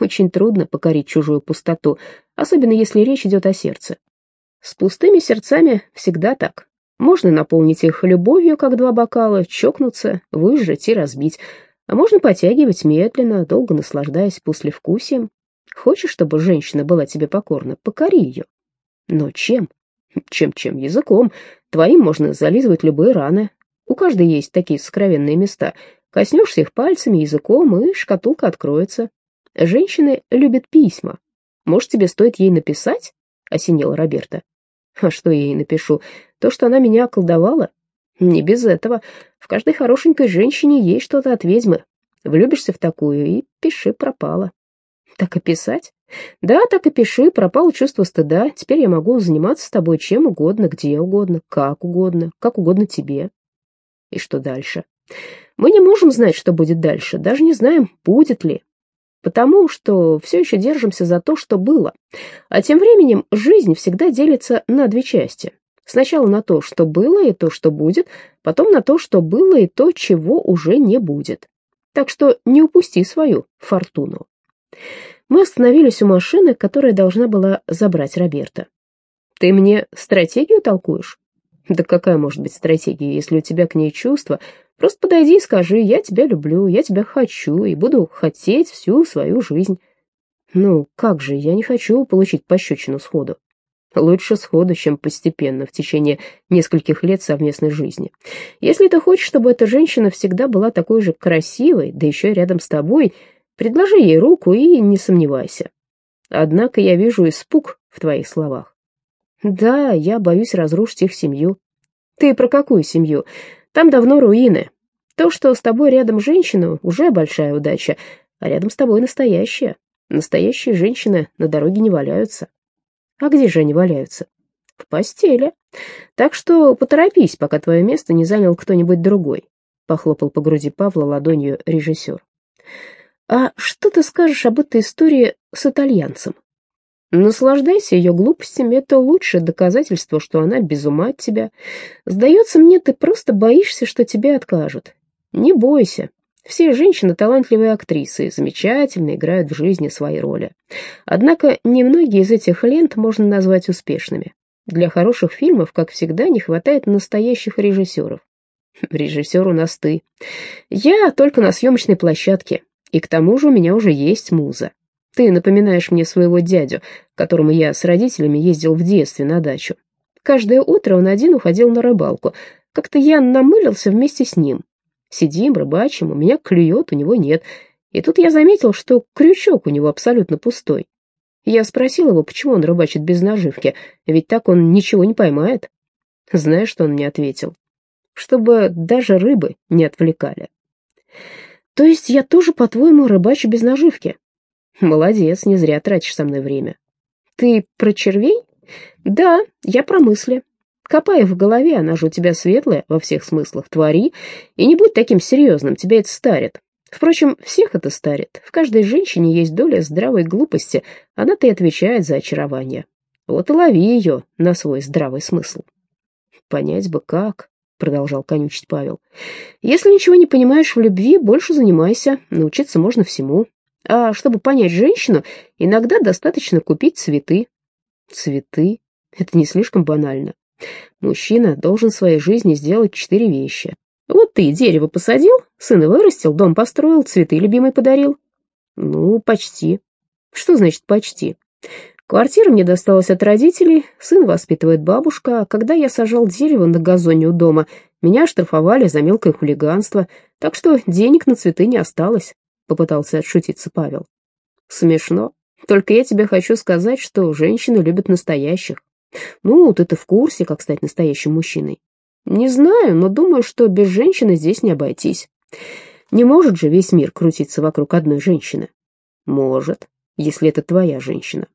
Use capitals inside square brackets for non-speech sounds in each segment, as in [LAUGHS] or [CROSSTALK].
Очень трудно покорить чужую пустоту, особенно если речь идет о сердце. С пустыми сердцами всегда так. Можно наполнить их любовью, как два бокала, чокнуться, выжать и разбить. А можно потягивать медленно, долго наслаждаясь послевкусием. Хочешь, чтобы женщина была тебе покорна, покори ее. Но чем? Чем-чем? Языком. Твоим можно зализывать любые раны. У каждой есть такие сокровенные места. Коснешься их пальцами, языком, и шкатулка откроется. Женщины любят письма. Может, тебе стоит ей написать? Осенила Роберта. А что я ей напишу? То, что она меня околдовала? Не без этого. В каждой хорошенькой женщине есть что-то от ведьмы. Влюбишься в такую и пиши пропало. Так и писать? Да, так и пиши, пропало чувство стыда. Теперь я могу заниматься с тобой чем угодно, где угодно, как угодно, как угодно тебе. И что дальше? Мы не можем знать, что будет дальше, даже не знаем, будет ли. Потому что все еще держимся за то, что было. А тем временем жизнь всегда делится на две части. Сначала на то, что было, и то, что будет, потом на то, что было, и то, чего уже не будет. Так что не упусти свою фортуну. Мы остановились у машины, которая должна была забрать Роберта. «Ты мне стратегию толкуешь?» «Да какая может быть стратегия, если у тебя к ней чувства, Просто подойди и скажи, я тебя люблю, я тебя хочу и буду хотеть всю свою жизнь. Ну, как же, я не хочу получить пощечину сходу. Лучше сходу, чем постепенно, в течение нескольких лет совместной жизни. Если ты хочешь, чтобы эта женщина всегда была такой же красивой, да еще и рядом с тобой, предложи ей руку и не сомневайся. Однако я вижу испуг в твоих словах. Да, я боюсь разрушить их семью. Ты про какую семью? Там давно руины. То, что с тобой рядом женщина, уже большая удача, а рядом с тобой настоящая. Настоящие женщины на дороге не валяются. А где же они валяются? В постели. Так что поторопись, пока твое место не занял кто-нибудь другой, похлопал по груди Павла ладонью режиссер. А что ты скажешь об этой истории с итальянцем? Наслаждайся ее глупостями, это лучшее доказательство, что она без ума от тебя. Сдается мне, ты просто боишься, что тебе откажут. Не бойся. Все женщины талантливые актрисы, замечательно играют в жизни свои роли. Однако немногие из этих лент можно назвать успешными. Для хороших фильмов, как всегда, не хватает настоящих режиссеров. [LAUGHS] Режиссер у нас ты. Я только на съемочной площадке, и к тому же у меня уже есть муза. Ты напоминаешь мне своего дядю, которому я с родителями ездил в детстве на дачу. Каждое утро он один уходил на рыбалку. Как-то я намылился вместе с ним. Сидим, рыбачим, у меня клюет, у него нет. И тут я заметил, что крючок у него абсолютно пустой. Я спросил его, почему он рыбачит без наживки, ведь так он ничего не поймает. Знаешь, что он мне ответил? Чтобы даже рыбы не отвлекали. То есть я тоже, по-твоему, рыбачу без наживки? Молодец, не зря тратишь со мной время. Ты про червей? Да, я про мысли. Копай в голове, она же у тебя светлая во всех смыслах, твори, и не будь таким серьезным, тебя это старит. Впрочем, всех это старит. В каждой женщине есть доля здравой глупости, она-то и отвечает за очарование. Вот и лови ее на свой здравый смысл. Понять бы как, продолжал конючить Павел. Если ничего не понимаешь в любви, больше занимайся, научиться можно всему. А чтобы понять женщину, иногда достаточно купить цветы. Цветы? Это не слишком банально. Мужчина должен в своей жизни сделать четыре вещи. Вот ты дерево посадил, сына вырастил, дом построил, цветы любимый подарил. Ну, почти. Что значит почти? Квартира мне досталась от родителей, сын воспитывает бабушка, а когда я сажал дерево на газоне у дома, меня оштрафовали за мелкое хулиганство, так что денег на цветы не осталось попытался отшутиться Павел. Смешно. Только я тебе хочу сказать, что женщины любят настоящих. Ну, ты-то в курсе, как стать настоящим мужчиной. Не знаю, но думаю, что без женщины здесь не обойтись. Не может же весь мир крутиться вокруг одной женщины. Может, если это твоя женщина.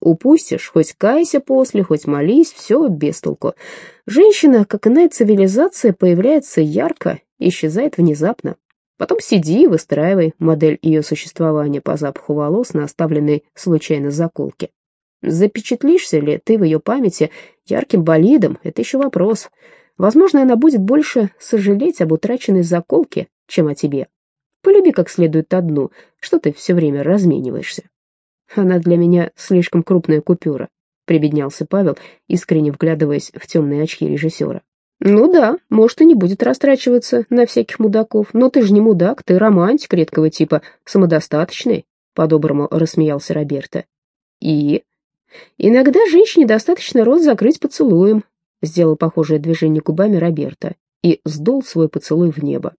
Упустишь, хоть кайся после, хоть молись, все без толку. Женщина, как иная цивилизация, появляется ярко, исчезает внезапно. Потом сиди и выстраивай модель ее существования по запаху волос на оставленной случайно заколке. Запечатлишься ли ты в ее памяти ярким болидом, это еще вопрос. Возможно, она будет больше сожалеть об утраченной заколке, чем о тебе. Полюби как следует одну, что ты все время размениваешься. Она для меня слишком крупная купюра», — прибеднялся Павел, искренне вглядываясь в темные очки режиссера. «Ну да, может, и не будет растрачиваться на всяких мудаков, но ты же не мудак, ты романтик редкого типа, самодостаточный», — по-доброму рассмеялся Роберто. «И?» «Иногда женщине достаточно рот закрыть поцелуем», — сделал похожее движение губами Роберто и сдул свой поцелуй в небо.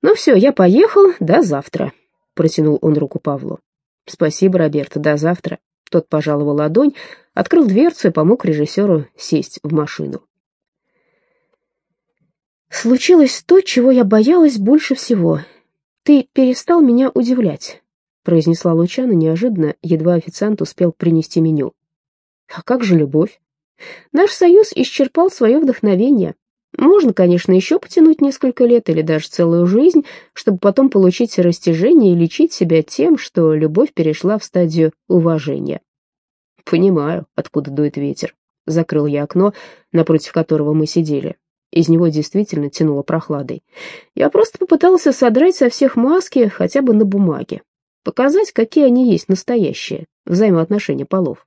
«Ну все, я поехал, до завтра», — протянул он руку Павлу. «Спасибо, Роберто, до завтра». Тот пожаловал ладонь, открыл дверцу и помог режиссеру сесть в машину. «Случилось то, чего я боялась больше всего. Ты перестал меня удивлять», — произнесла Лучана неожиданно, едва официант успел принести меню. «А как же любовь? Наш союз исчерпал свое вдохновение. Можно, конечно, еще потянуть несколько лет или даже целую жизнь, чтобы потом получить растяжение и лечить себя тем, что любовь перешла в стадию уважения. Понимаю, откуда дует ветер. Закрыл я окно, напротив которого мы сидели. Из него действительно тянуло прохладой. Я просто попытался содрать со всех маски хотя бы на бумаге. Показать, какие они есть настоящие, взаимоотношения полов.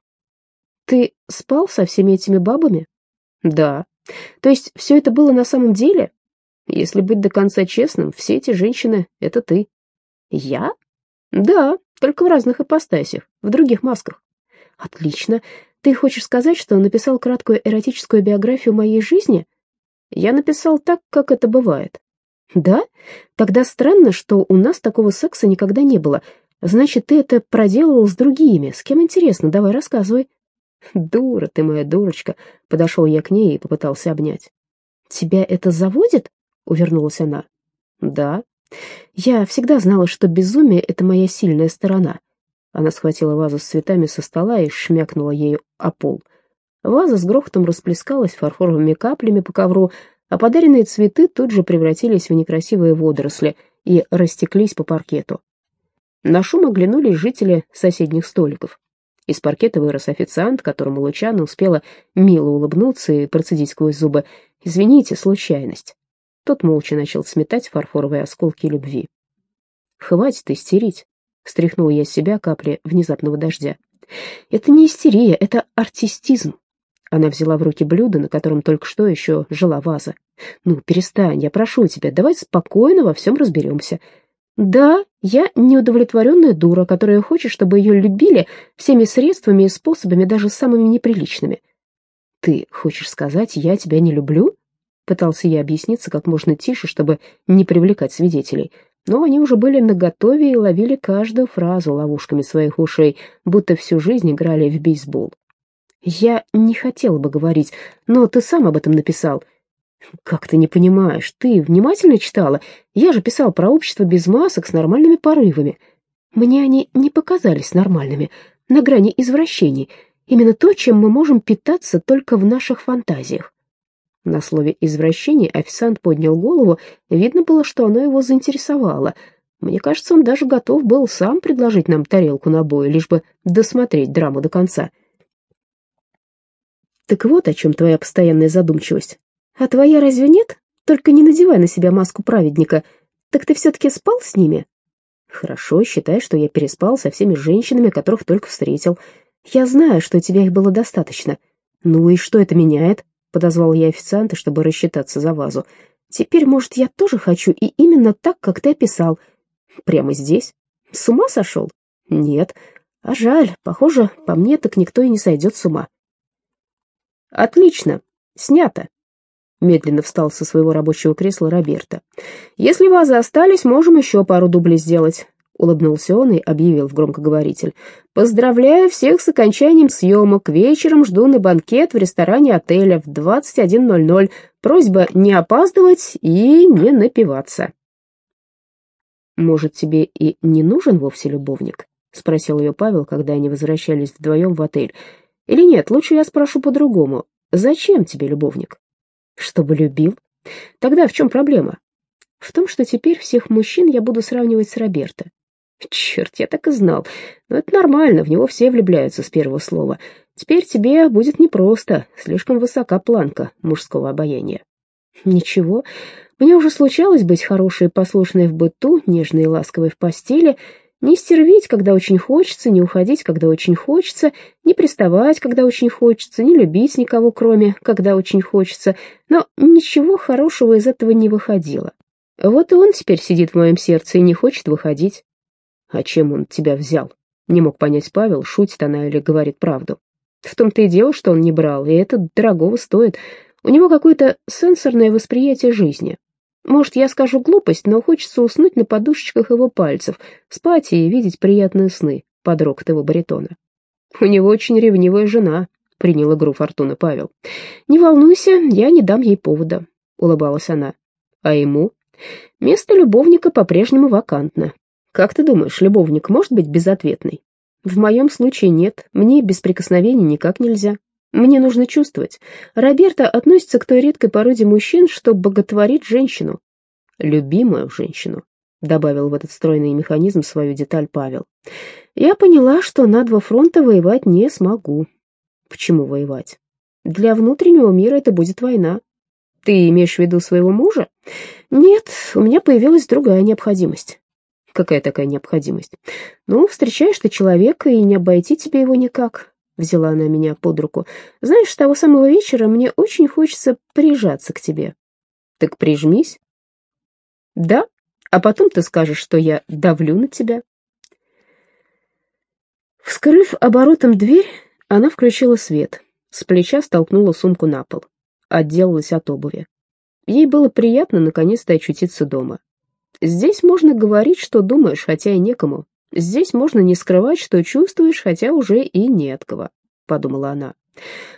Ты спал со всеми этими бабами? Да. То есть все это было на самом деле? Если быть до конца честным, все эти женщины — это ты. Я? Да, только в разных ипостасях, в других масках. Отлично. Ты хочешь сказать, что написал краткую эротическую биографию моей жизни? Я написал так, как это бывает. Да? Тогда странно, что у нас такого секса никогда не было. Значит, ты это проделывал с другими. С кем интересно? Давай рассказывай. «Дура ты моя дурочка!» Подошел я к ней и попытался обнять. «Тебя это заводит?» — увернулась она. «Да. Я всегда знала, что безумие — это моя сильная сторона». Она схватила вазу с цветами со стола и шмякнула ею о пол. Ваза с грохотом расплескалась фарфоровыми каплями по ковру, а подаренные цветы тут же превратились в некрасивые водоросли и растеклись по паркету. На шум оглянулись жители соседних столиков. Из паркета вырос официант, которому Лучана успела мило улыбнуться и процедить сквозь зубы «Извините, случайность». Тот молча начал сметать фарфоровые осколки любви. «Хватит истерить», — стряхнул я с себя капли внезапного дождя. «Это не истерия, это артистизм». Она взяла в руки блюдо, на котором только что еще жила ваза. «Ну, перестань, я прошу тебя, давай спокойно во всем разберемся. Да, я неудовлетворенная дура, которая хочет, чтобы ее любили всеми средствами и способами, даже самыми неприличными. Ты хочешь сказать, я тебя не люблю? Пытался я объясниться как можно тише, чтобы не привлекать свидетелей. Но они уже были наготове и ловили каждую фразу ловушками своих ушей, будто всю жизнь играли в бейсбол. Я не хотела бы говорить, но ты сам об этом написал. «Как ты не понимаешь? Ты внимательно читала? Я же писал про общество без масок с нормальными порывами. Мне они не показались нормальными, на грани извращений. Именно то, чем мы можем питаться только в наших фантазиях». На слове «извращение» официант поднял голову, видно было, что оно его заинтересовало. Мне кажется, он даже готов был сам предложить нам тарелку на бой, лишь бы досмотреть драму до конца. «Так вот о чем твоя постоянная задумчивость. А твоя разве нет? Только не надевай на себя маску праведника. Так ты все-таки спал с ними? Хорошо, считай, что я переспал со всеми женщинами, которых только встретил. Я знаю, что тебя их было достаточно. Ну и что это меняет? Подозвал я официанта, чтобы рассчитаться за вазу. Теперь, может, я тоже хочу, и именно так, как ты описал. Прямо здесь? С ума сошел? Нет. А жаль, похоже, по мне так никто и не сойдет с ума. Отлично. Снято. Медленно встал со своего рабочего кресла Роберто. «Если вазы остались, можем еще пару дублей сделать», — улыбнулся он и объявил в громкоговоритель. «Поздравляю всех с окончанием съемок. Вечером жду на банкет в ресторане отеля в 21.00. Просьба не опаздывать и не напиваться». «Может, тебе и не нужен вовсе любовник?» — спросил ее Павел, когда они возвращались вдвоем в отель. «Или нет, лучше я спрошу по-другому. Зачем тебе любовник?» Чтобы любил? Тогда в чем проблема? В том, что теперь всех мужчин я буду сравнивать с Роберто. Черт, я так и знал. Но это нормально, в него все влюбляются с первого слова. Теперь тебе будет непросто, слишком высока планка мужского обаяния. Ничего, мне уже случалось быть хорошей и послушной в быту, нежной и ласковой в постели. Не стервить, когда очень хочется, не уходить, когда очень хочется, не приставать, когда очень хочется, не любить никого, кроме, когда очень хочется, но ничего хорошего из этого не выходило. Вот и он теперь сидит в моем сердце и не хочет выходить. А чем он тебя взял? Не мог понять Павел, шутит она или говорит правду. В том-то и дело, что он не брал, и это дорогого стоит. У него какое-то сенсорное восприятие жизни. Может, я скажу глупость, но хочется уснуть на подушечках его пальцев, спать и видеть приятные сны под рокот его баритона. У него очень ревнивая жена, принял игру Фортуна Павел. Не волнуйся, я не дам ей повода, улыбалась она. А ему? Место любовника по-прежнему вакантно. Как ты думаешь, любовник может быть безответный? В моем случае нет, мне без прикосновений никак нельзя. Мне нужно чувствовать. Роберта относится к той редкой породе мужчин, что боготворит женщину. Любимую женщину, добавил в этот стройный механизм свою деталь Павел. Я поняла, что на два фронта воевать не смогу. Почему воевать? Для внутреннего мира это будет война. Ты имеешь в виду своего мужа? Нет, у меня появилась другая необходимость. Какая такая необходимость? Ну, встречаешь ты человека, и не обойти тебе его никак. — взяла она меня под руку. «Знаешь, с того самого вечера мне очень хочется прижаться к тебе». «Так прижмись». «Да, а потом ты скажешь, что я давлю на тебя». Вскрыв оборотом дверь, она включила свет, с плеча столкнула сумку на пол, отделалась от обуви. Ей было приятно наконец-то очутиться дома. Здесь можно говорить, что думаешь, хотя и некому. Здесь можно не скрывать, что чувствуешь, хотя уже и не от кого, подумала она.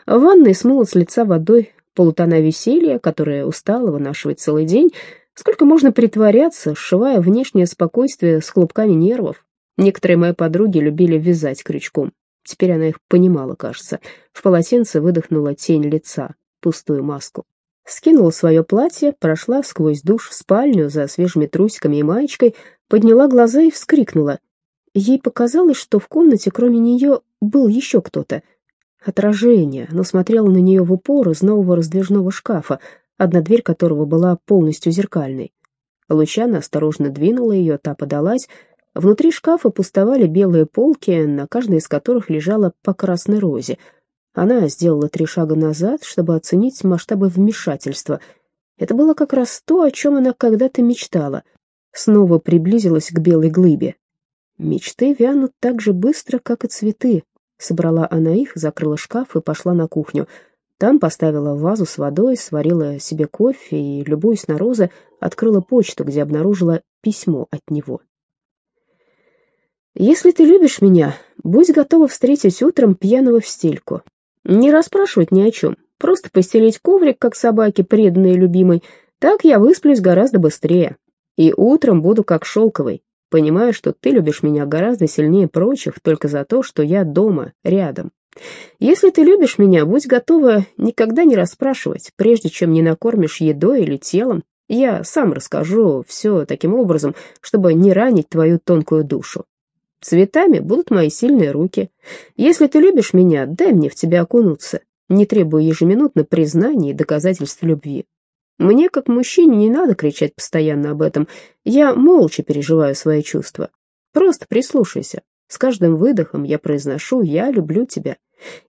В ванной смыла с лица водой полутона веселья, которое устало вынашивать целый день. Сколько можно притворяться, сшивая внешнее спокойствие с клубками нервов? Некоторые мои подруги любили вязать крючком. Теперь она их понимала, кажется. В полотенце выдохнула тень лица, пустую маску. Скинула свое платье, прошла сквозь душ в спальню за свежими трусиками и маечкой, подняла глаза и вскрикнула. Ей показалось, что в комнате кроме нее был еще кто-то. Отражение, но смотрело на нее в упор из нового раздвижного шкафа, одна дверь которого была полностью зеркальной. Лучана осторожно двинула ее, та подалась. Внутри шкафа пустовали белые полки, на каждой из которых лежала по красной розе. Она сделала три шага назад, чтобы оценить масштабы вмешательства. Это было как раз то, о чем она когда-то мечтала. Снова приблизилась к белой глыбе. Мечты вянут так же быстро, как и цветы. Собрала она их, закрыла шкаф и пошла на кухню. Там поставила вазу с водой, сварила себе кофе и, любуясь на розы, открыла почту, где обнаружила письмо от него. «Если ты любишь меня, будь готова встретить утром пьяного в стельку. Не расспрашивать ни о чем, просто постелить коврик, как собаки, преданной и любимой. Так я высплюсь гораздо быстрее. И утром буду как шелковый, Понимаю, что ты любишь меня гораздо сильнее прочих только за то, что я дома, рядом. Если ты любишь меня, будь готова никогда не расспрашивать, прежде чем не накормишь едой или телом. Я сам расскажу все таким образом, чтобы не ранить твою тонкую душу. Цветами будут мои сильные руки. Если ты любишь меня, дай мне в тебя окунуться, не требуя ежеминутно признаний и доказательств любви. Мне, как мужчине, не надо кричать постоянно об этом. Я молча переживаю свои чувства. Просто прислушайся. С каждым выдохом я произношу «я люблю тебя».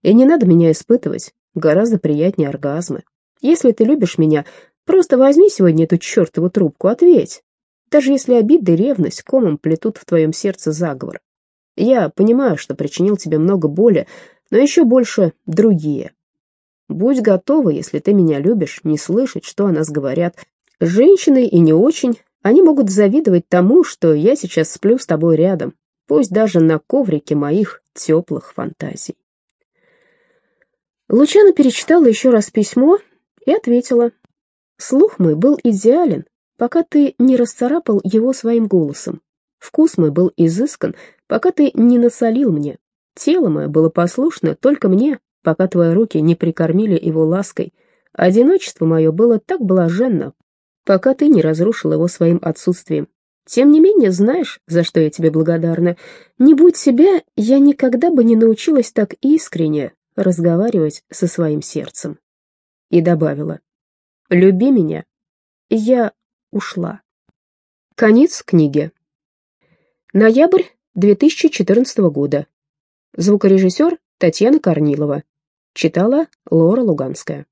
И не надо меня испытывать. Гораздо приятнее оргазмы. Если ты любишь меня, просто возьми сегодня эту чертову трубку, ответь. Даже если обида и ревность комом плетут в твоем сердце заговор. Я понимаю, что причинил тебе много боли, но еще больше другие. Будь готова, если ты меня любишь, не слышать, что о нас говорят. Женщины и не очень, они могут завидовать тому, что я сейчас сплю с тобой рядом, пусть даже на коврике моих теплых фантазий. Лучана перечитала еще раз письмо и ответила. Слух мой был идеален, пока ты не расцарапал его своим голосом. Вкус мой был изыскан, пока ты не насолил мне. Тело мое было послушно только мне, пока твои руки не прикормили его лаской. Одиночество мое было так блаженно, пока ты не разрушил его своим отсутствием. Тем не менее, знаешь, за что я тебе благодарна? Не будь себя, я никогда бы не научилась так искренне разговаривать со своим сердцем. И добавила, люби меня. Я ушла. Конец книги. Ноябрь 2014 года. Звукорежиссер Татьяна Корнилова. Читала Лора Луганская.